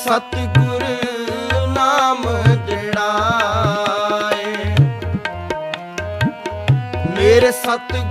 ਸਤਿਗੁਰ ਨਾਮ ਜੜਾਏ ਮੇਰੇ ਸਤਿਗੁਰ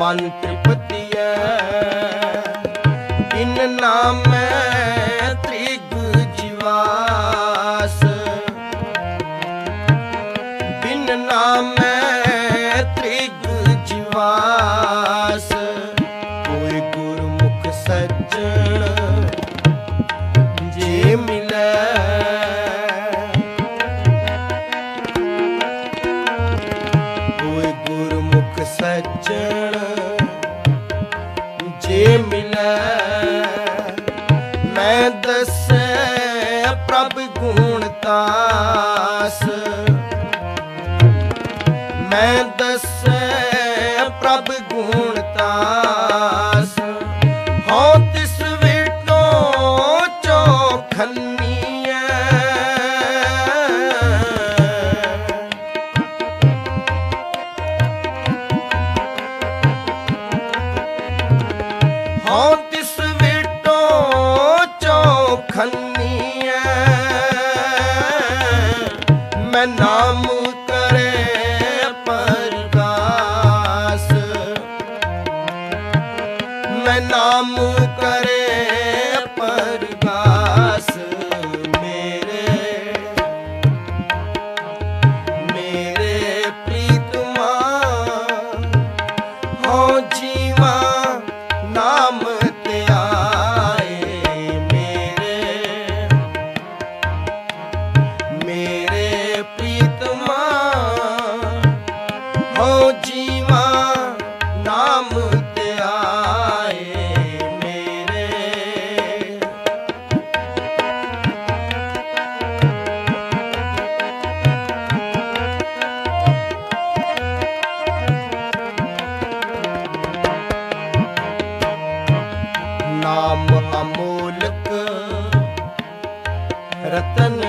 ਮਨ ਤ੍ਰਿਪਤੀਐ ਇਨ ਨਾਮੈ ਤ੍ਰਿਗ ਜੀਵਾਸ। ਬਿਨ ਨਾਮੈ ਤ੍ਰਿਗ ਜੀਵਾਸ। ਕੋਈ ਗੁਰਮੁਖ ਸੱਜਣ ਜੇ ਮਿਲੈ। ਸੱਚ ਨਾਮ ਕਰ। रतन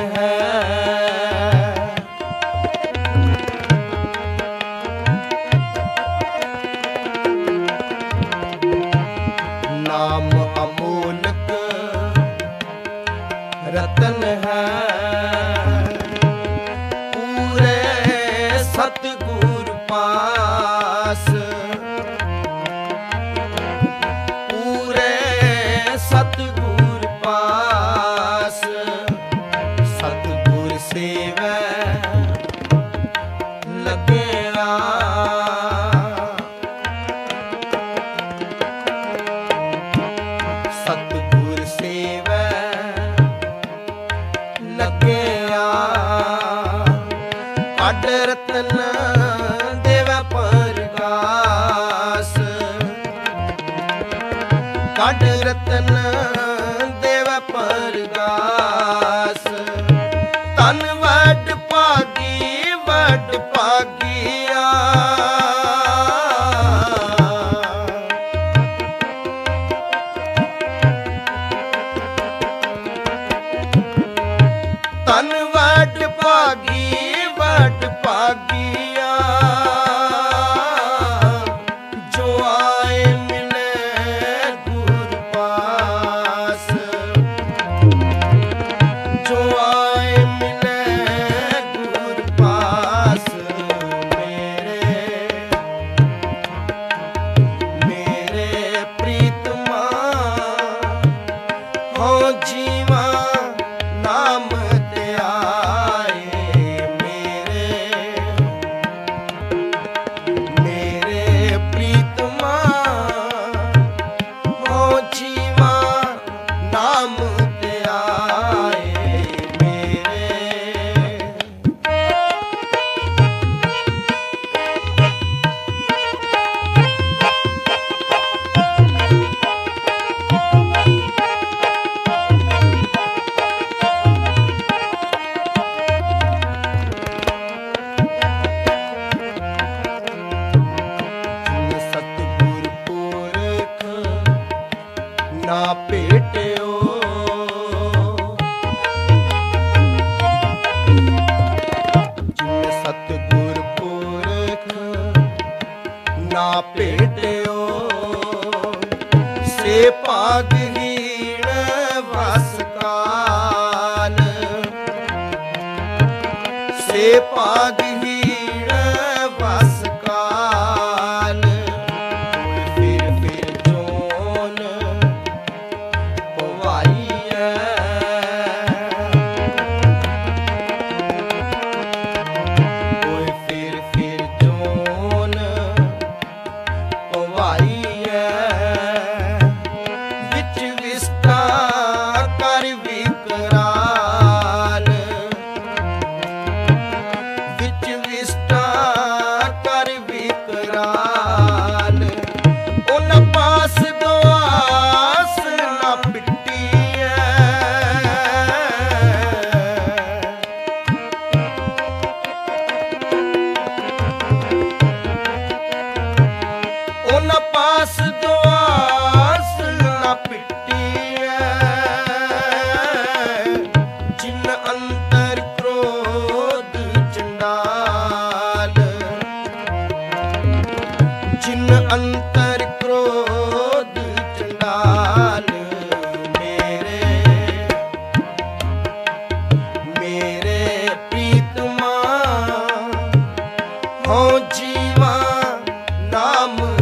ਸਾਡ ਰਤਨਾ। ਭੇਟਿਓ। ਸੇ ਭਾਗਹੀਣ ਵਸ ਕਾਲ ਸੇ ਭਾਗਹੀਣ ਨਾਮ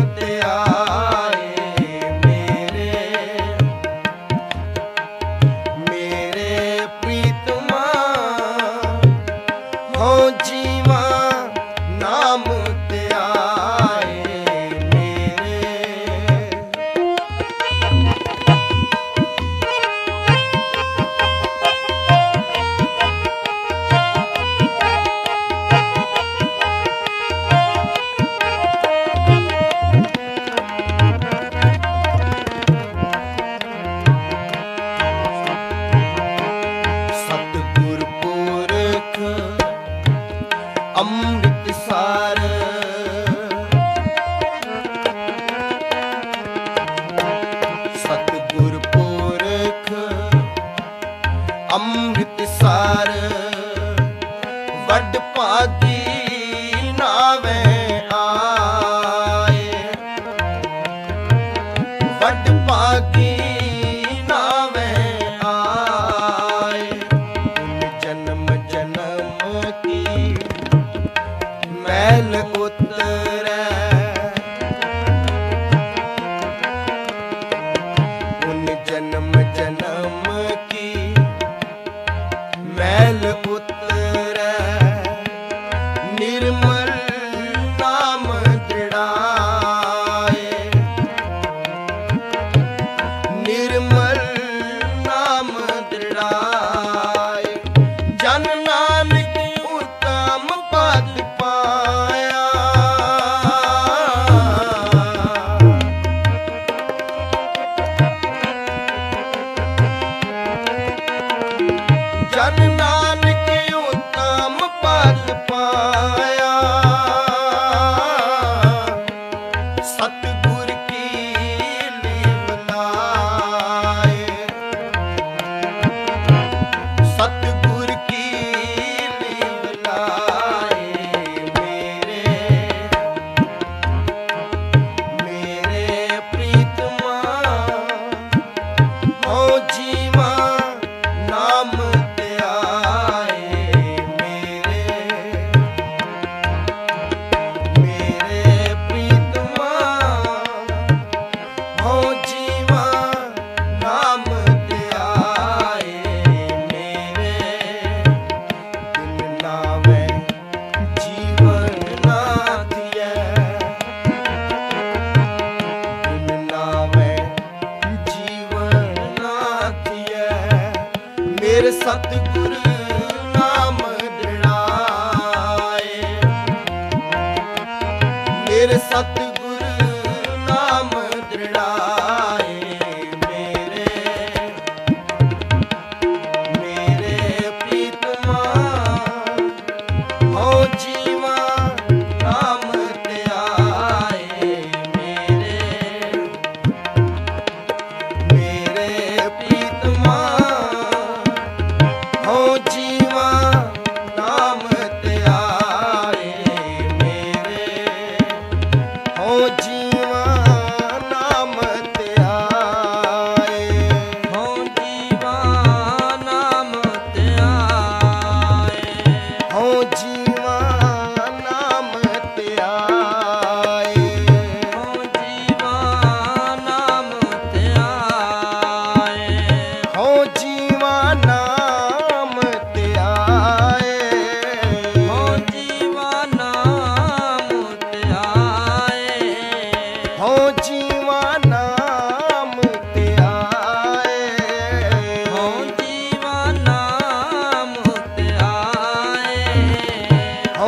ਮੇਰੇ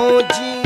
ਹਉ ਜੀ